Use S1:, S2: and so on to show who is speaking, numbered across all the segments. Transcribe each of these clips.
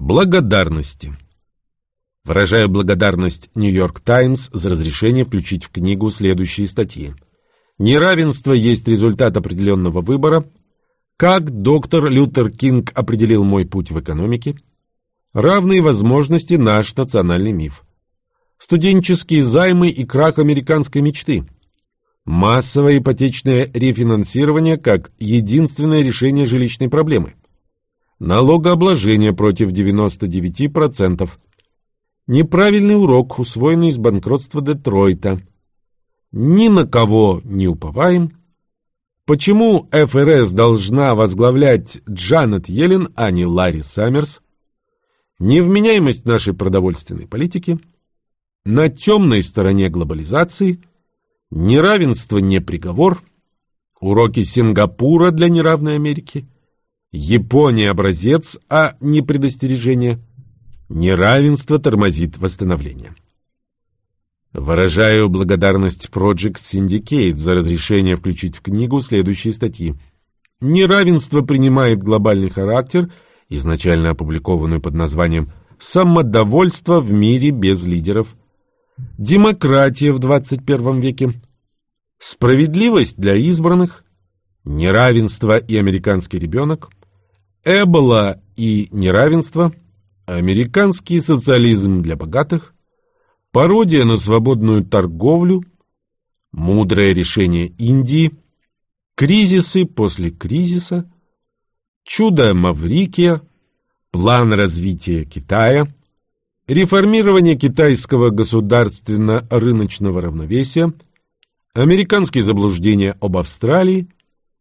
S1: Благодарности. Выражаю благодарность «Нью-Йорк Таймс» за разрешение включить в книгу следующие статьи. Неравенство есть результат определенного выбора. Как доктор Лютер Кинг определил мой путь в экономике. Равные возможности – наш национальный миф. Студенческие займы и крах американской мечты. Массовое ипотечное рефинансирование как единственное решение жилищной проблемы. Налогообложение против 99%. Неправильный урок, усвоенный из банкротства Детройта. Ни на кого не уповаем. Почему ФРС должна возглавлять Джанет Йеллен, а не Ларри Саммерс? Невменяемость нашей продовольственной политики. На темной стороне глобализации. Неравенство не приговор. Уроки Сингапура для неравной Америки. Япония образец, а не предостережение. Неравенство тормозит восстановление. Выражаю благодарность Project Syndicate за разрешение включить в книгу следующие статьи. Неравенство принимает глобальный характер, изначально опубликованную под названием «Самодовольство в мире без лидеров», «Демократия в 21 веке», «Справедливость для избранных», «Неравенство и американский ребенок», Эбола и неравенство, американский социализм для богатых, пародия на свободную торговлю, мудрое решение Индии, кризисы после кризиса, чудо Маврикия, план развития Китая, реформирование китайского государственно-рыночного равновесия, американские заблуждения об Австралии,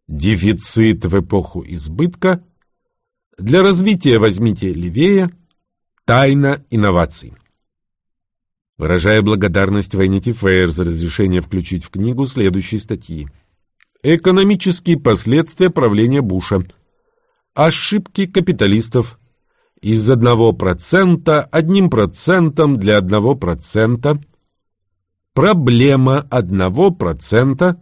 S1: дефицит в эпоху избытка – для развития возьмите левее «Тайна инноваций». Выражая благодарность Vanity Fair за разрешение включить в книгу следующие статьи. Экономические последствия правления Буша. Ошибки капиталистов. Из одного процента одним процентом для одного процента. Проблема одного процента.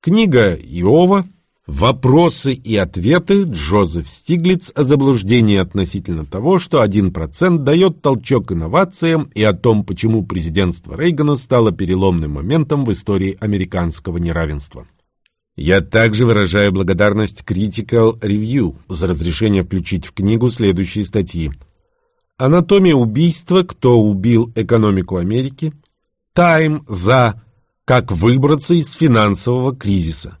S1: Книга Иова. Вопросы и ответы Джозеф Стиглиц о заблуждении относительно того, что 1% дает толчок инновациям и о том, почему президентство Рейгана стало переломным моментом в истории американского неравенства. Я также выражаю благодарность Critical Review за разрешение включить в книгу следующие статьи. Анатомия убийства. Кто убил экономику Америки? Тайм за «Как выбраться из финансового кризиса».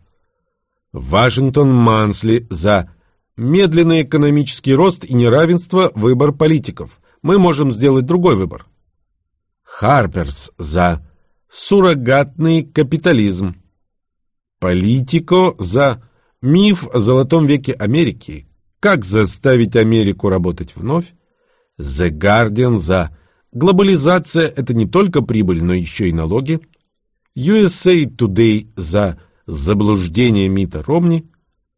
S1: Вашингтон Мансли за медленный экономический рост и неравенство – выбор политиков. Мы можем сделать другой выбор. Харперс за суррогатный капитализм. Политико за миф о золотом веке Америки. Как заставить Америку работать вновь? The Guardian за глобализация – это не только прибыль, но еще и налоги. USA Today за заблуждение Мита Ромни,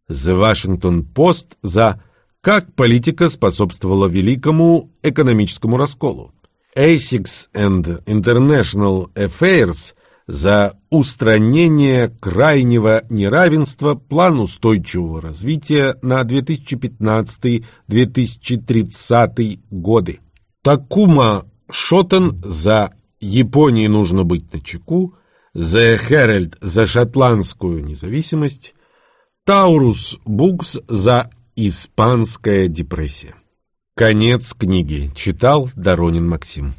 S1: The Washington Post за «Как политика способствовала великому экономическому расколу», ASICS and International Affairs за устранение крайнего неравенства, план устойчивого развития на 2015-2030 годы. Такума Шотен за «Японии нужно быть начеку», The Herald за шотландскую независимость, Таурус Букс за испанская депрессия. Конец книги. Читал Доронин Максим.